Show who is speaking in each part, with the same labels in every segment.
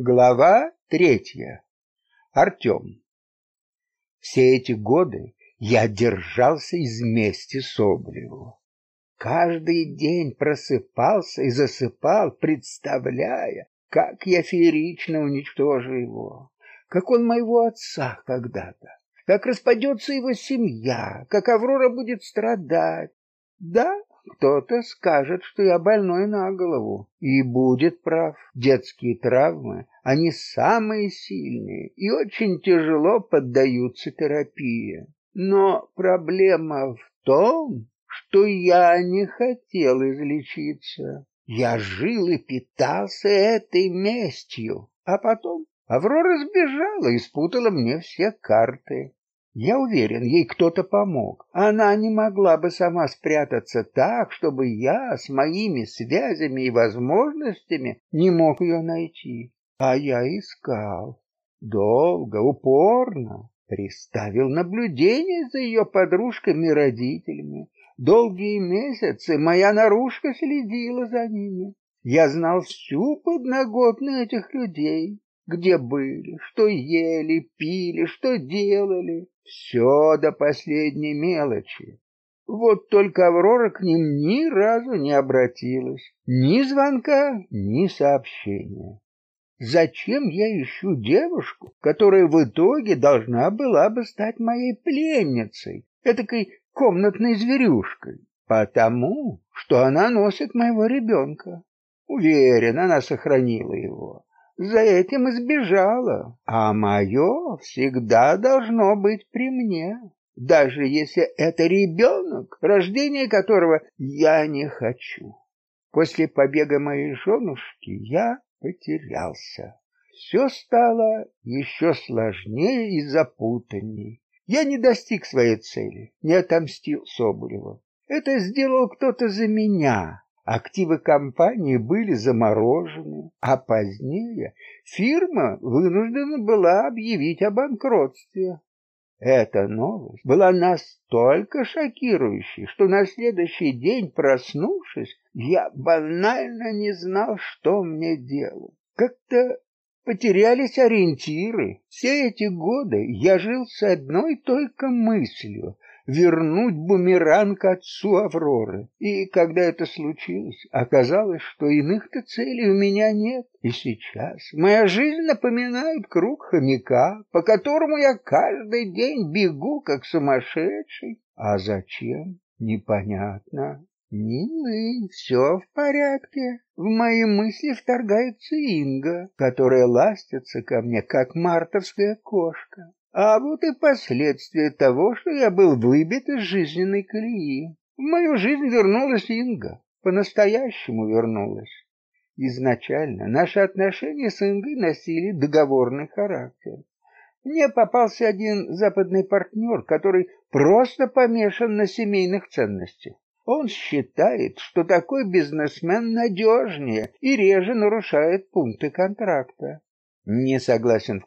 Speaker 1: Глава третья. Артем. Все эти годы я держался из мести Соболеву. Каждый день просыпался и засыпал, представляя, как я феерично уничтожу его, как он моего отца когда-то, как распадется его семья, как Аврора будет страдать. Да, кто-то скажет, что я больной на голову, и будет прав. Детские травмы, они самые сильные и очень тяжело поддаются терапии. Но проблема в том, что я не хотел излечиться. Я жил и питался этой местью, а потом Аврора сбежала и спутала мне все карты. Я уверен, ей кто-то помог. Она не могла бы сама спрятаться так, чтобы я с моими связями и возможностями не мог ее найти. А я искал. Долго, упорно. Приставил наблюдение за ее подружками и родителями. Долгие месяцы моя наружка следила за ними. Я знал всю подноготную этих людей, где были, что ели, пили, что делали. Все до последней мелочи. Вот только Аврора к ним ни разу не обратилась. Ни звонка, ни сообщения. Зачем я ищу девушку, которая в итоге должна была бы стать моей пленницей, этакой комнатной зверюшкой? Потому, что она носит моего ребенка. Уверен, она сохранила его за этим избежала, а мое всегда должно быть при мне, даже если это ребенок, рождение которого я не хочу. После побега моей женушки я потерялся. Все стало еще сложнее и запутаннее. Я не достиг своей цели, не отомстил Соболеву. Это сделал кто-то за меня, Активы компании были заморожены, а позднее фирма вынуждена была объявить о банкротстве. Эта новость была настолько шокирующей, что на следующий день, проснувшись, я банально не знал, что мне делать. Как-то потерялись ориентиры. Все эти годы я жил с одной только мыслью вернуть бумеранг отцу Авроры. И когда это случилось, оказалось, что иных-то целей у меня нет. И сейчас моя жизнь напоминает круг хомяка, по которому я каждый день бегу, как сумасшедший. А зачем? Непонятно. Милый, все в порядке. В мои мысли вторгается Инга, которая ластится ко мне, как мартовская кошка. А вот и последствия того, что я был выбит из жизненной колеи. В мою жизнь вернулась Инга, по-настоящему вернулась. Изначально наши отношения с Ингой носили договорный характер. Мне попался один западный партнер, который просто помешан на семейных ценностях. Он считает, что такой бизнесмен надежнее и реже нарушает пункты контракта не согласен.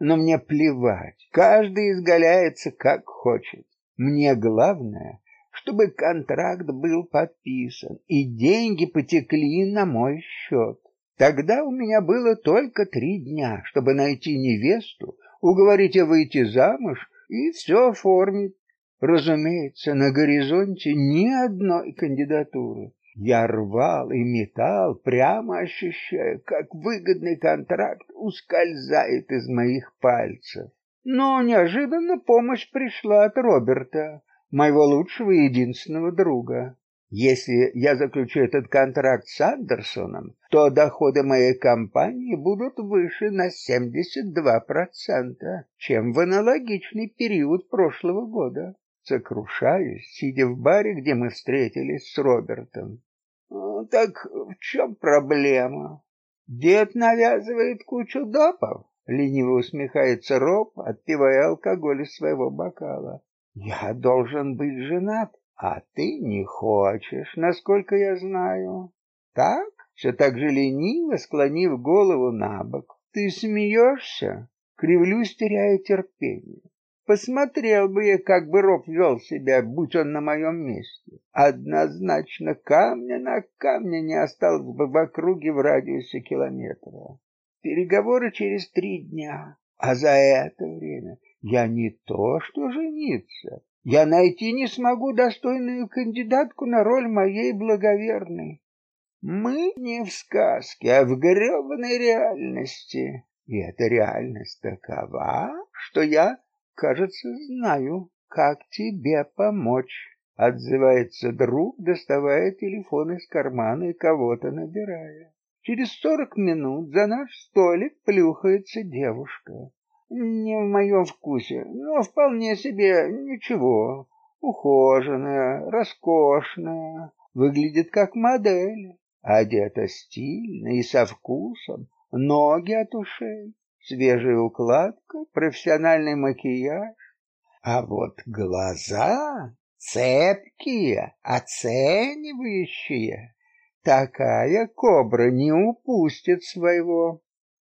Speaker 1: Но мне плевать, каждый изгаляется как хочет. Мне главное, чтобы контракт был подписан и деньги потекли на мой счет. Тогда у меня было только три дня, чтобы найти невесту, уговорить ее выйти замуж и все оформить. Разумеется, на горизонте ни одной кандидатуры. Я рвал и метал, прямо ощущая, как выгодный контракт ускользает из моих пальцев. Но неожиданно помощь пришла от Роберта, моего лучшего и единственного друга. Если я заключу этот контракт с Андерсоном, то доходы моей компании будут выше на 72%, чем в аналогичный период прошлого года. Сокрушаюсь, сидя в баре, где мы встретились с Робертом. Ну, так в чем проблема? Дед навязывает кучу допов, лениво усмехается Роб, отпивая алкоголь из своего бокала. Я должен быть женат, а ты не хочешь, насколько я знаю. Так? Все так же лениво, склонив голову на бок. Ты смеешься? Кривлюсь, теряя терпение. Посмотрел бы я, как бы Роб вел себя, будь он на моем месте. Однозначно камня на камне не осталось бы в округе в радиусе километра. переговоры через три дня. А за это время я не то что жениться, я найти не смогу достойную кандидатку на роль моей благоверной. Мы не в сказке, а в грёбаной реальности. И эта реальность такова, что я, кажется, знаю, как тебе помочь. Отзывается друг, доставая телефон из кармана и кого-то набирая. Через сорок минут за наш столик плюхается девушка. Не в моем вкусе, но вполне себе ничего. Ухоженная, роскошная, выглядит как модель, одета стильно и со вкусом, ноги от ушей, свежая укладка, профессиональный макияж. А вот глаза цепкие, оценивающие. Такая кобра не упустит своего.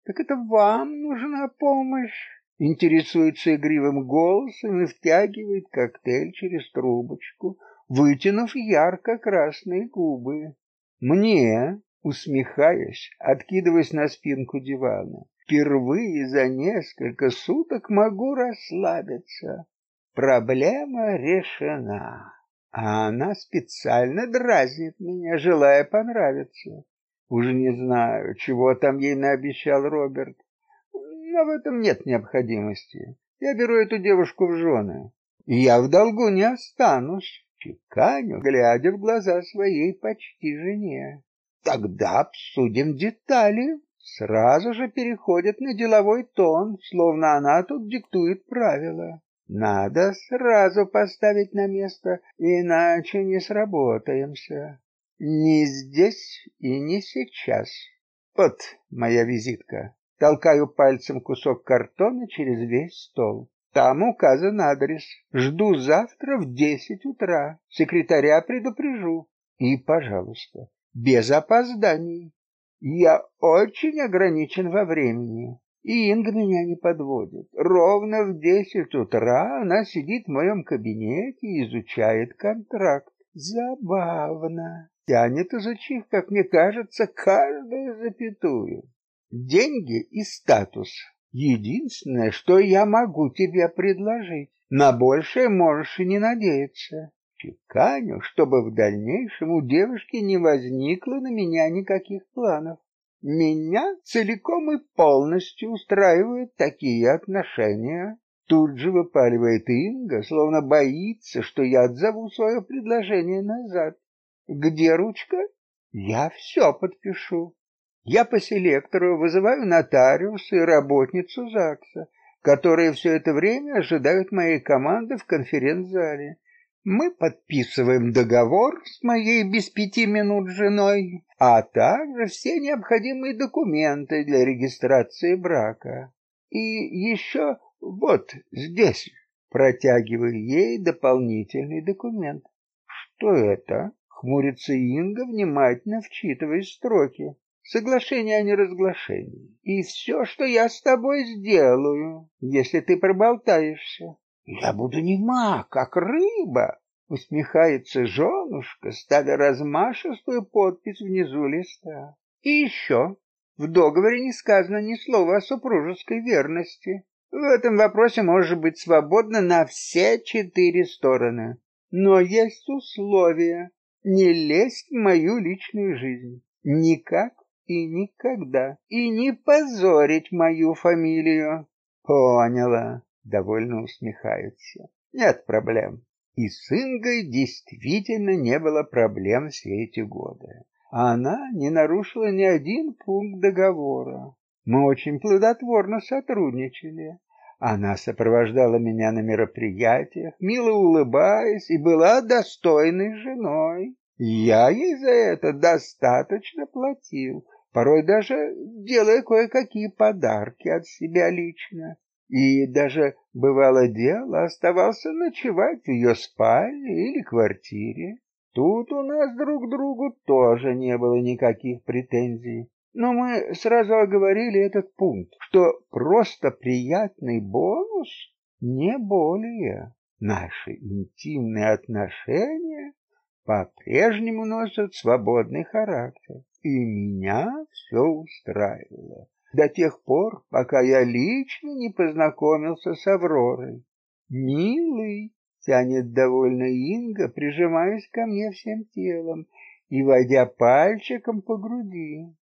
Speaker 1: Так это вам нужна помощь? Интересуется игривым голосом и втягивает коктейль через трубочку, вытянув ярко-красные губы. Мне, усмехаясь, откидываясь на спинку дивана, впервые за несколько суток могу расслабиться. Проблема решена. А она специально дразнит меня, желая понравиться. Уже не знаю, чего там ей наобещал Роберт, но в этом нет необходимости. Я беру эту девушку в жены, и я в долгу не останусь, чеканю, глядя в глаза своей почти жене. Тогда обсудим детали. Сразу же переходит на деловой тон, словно она тут диктует правила. Надо сразу поставить на место, иначе не сработаемся. Не здесь и не сейчас. Вот моя визитка. Толкаю пальцем кусок картона через весь стол. Там указан адрес. Жду завтра в десять утра. Секретаря предупрежу. И, пожалуйста, без опозданий. Я очень ограничен во времени. И Инга меня не подводит. Ровно в десять утра она сидит в моем кабинете и изучает контракт. Забавно тянет изучив, как мне кажется, каждую запятую. Деньги и статус — единственное, что я могу тебе предложить. На большее можешь и не надеяться. Чеканю, чтобы в дальнейшем у девушки не возникло на меня никаких планов. Меня целиком и полностью устраивают такие отношения. Тут же выпаливает Инга, словно боится, что я отзову свое предложение назад. Где ручка? Я все подпишу. Я по селектору вызываю нотариуса и работницу ЗАГСа, которые все это время ожидают моей команды в конференц-зале. Мы подписываем договор с моей без пяти минут женой, а также все необходимые документы для регистрации брака. И еще вот здесь протягиваю ей дополнительный документ. Что это? Хмурится Инга, внимательно вчитываясь в строки. Соглашение о неразглашении. И все, что я с тобой сделаю, если ты проболтаешься. Я буду нема, как рыба, усмехается женушка, ставя размашистую подпись внизу листа. И еще, в договоре не сказано ни слова о супружеской верности. В этом вопросе может быть свободно на все четыре стороны. Но есть условия не лезть в мою личную жизнь. Никак и никогда. И не позорить мою фамилию. Поняла. Довольно усмехается. Нет проблем. И с Ингой действительно не было проблем все эти годы. Она не нарушила ни один пункт договора. Мы очень плодотворно сотрудничали. Она сопровождала меня на мероприятиях, мило улыбаясь, и была достойной женой. Я ей за это достаточно платил, порой даже делая кое-какие подарки от себя лично. И даже, бывало дело, оставался ночевать в ее спальне или квартире. Тут у нас друг к другу тоже не было никаких претензий. Но мы сразу оговорили этот пункт, что просто приятный бонус не более. Наши интимные отношения по-прежнему носят свободный характер, и меня все устраивало. До тех пор, пока я лично не познакомился с Авророй. Милый, тянет довольно Инга, прижимаясь ко мне всем телом и водя пальчиком по груди.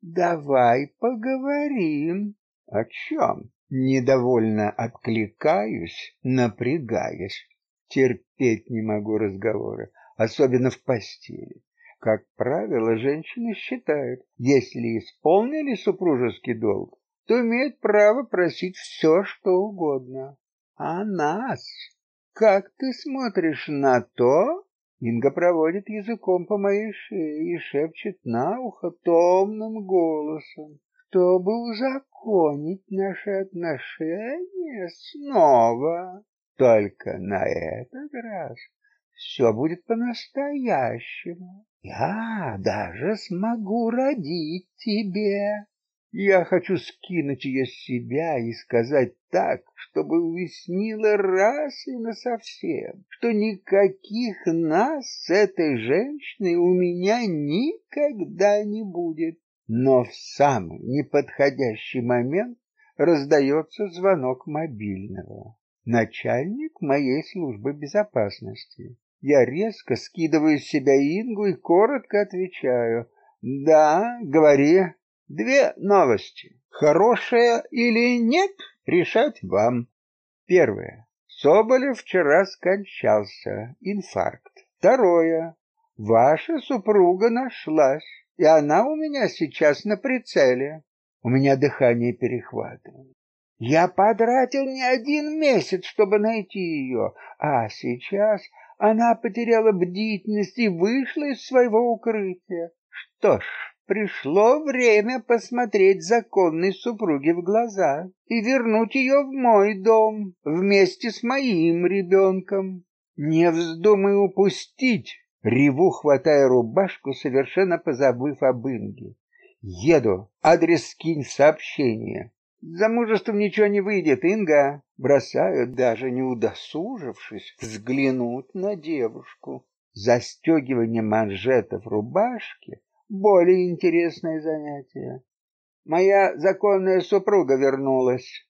Speaker 1: Давай поговорим. О чем? Недовольно откликаюсь, напрягаясь. Терпеть не могу разговоры, особенно в постели. Как правило, женщины считают, если исполнили супружеский долг, то имеют право просить все, что угодно. А нас? Как ты смотришь на то? Инга проводит языком по моей шее и шепчет на ухо томным голосом, чтобы узаконить наши отношения снова. Только на этот раз все будет по-настоящему. Я даже смогу родить тебе. Я хочу скинуть ее с себя и сказать так, чтобы уяснила раз и насовсем, что никаких нас с этой женщиной у меня никогда не будет. Но в самый неподходящий момент раздается звонок мобильного. Начальник моей службы безопасности. Я резко скидываю с себя Ингу и коротко отвечаю: "Да, говори". Две новости. Хорошая или нет, решать вам. Первое. Соболев вчера скончался, инфаркт. Второе. Ваша супруга нашлась, и она у меня сейчас на прицеле. У меня дыхание перехватывает. Я потратил не один месяц, чтобы найти ее, а сейчас она потеряла бдительность и вышла из своего укрытия. Что ж, пришло время посмотреть законной супруге в глаза и вернуть ее в мой дом вместе с моим ребенком. Не вздумай упустить, реву, хватая рубашку, совершенно позабыв об Инге. Еду, адрес скинь сообщение. Замужеством ничего не выйдет, Инга. Бросаю, даже не удосужившись, взглянуть на девушку. Застегивание манжетов рубашки более интересное занятие. Моя законная супруга вернулась.